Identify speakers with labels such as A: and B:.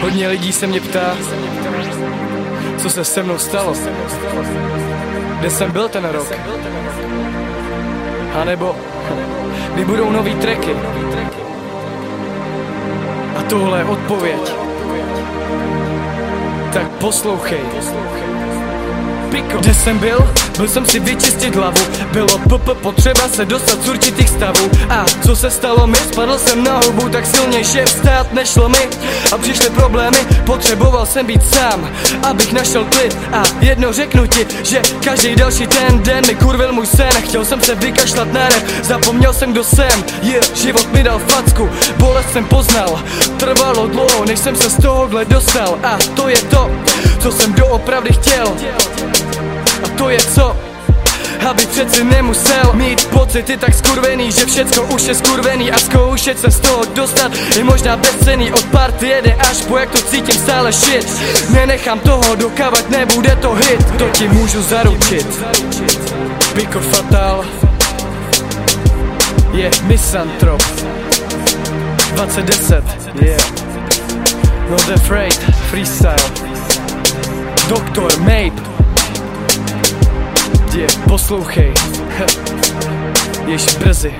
A: Hodně lidí se mě ptá, co se se mnou stalo. Kde jsem byl ten rok? A nebo kdy budou nový tracky? A tohle je odpověď. Tak poslouchej. Piko. Kde jsem byl? Byl jsem si vyčistit hlavu. Bylo pp potřeba se dostat z určitých stavů. A co se stalo mi? Spadl jsem na hubu tak silnější vstát nešlo mi A přišly problémy, potřeboval jsem být sám Abych našel klid. A jedno řeknu ti Že každý další ten den mi kurvil můj sen. Chtěl jsem se vykašlat na rap, zapomněl jsem kdo jsem. Yeah, Život mi dal facku, bolest jsem poznal. Trvalo dlouho, než jsem se z tohohle dostal. A to je to, co jsem doopravdy chtěl. A to je co? Aby přeci nemusel mít pocity tak skurvený Že všecko už je skurvený a zkoušet se z toho dostat Je možná bezcený od party jede až po jak to cítím stále shit. Nenechám toho dokávat, nebude to hit. To ti můžu zaručit. Pico Fatal. Je misantrop. 2010 Yeah. Not afraid Freestyle Doktor Mape. Je, poslouchej. Již brzy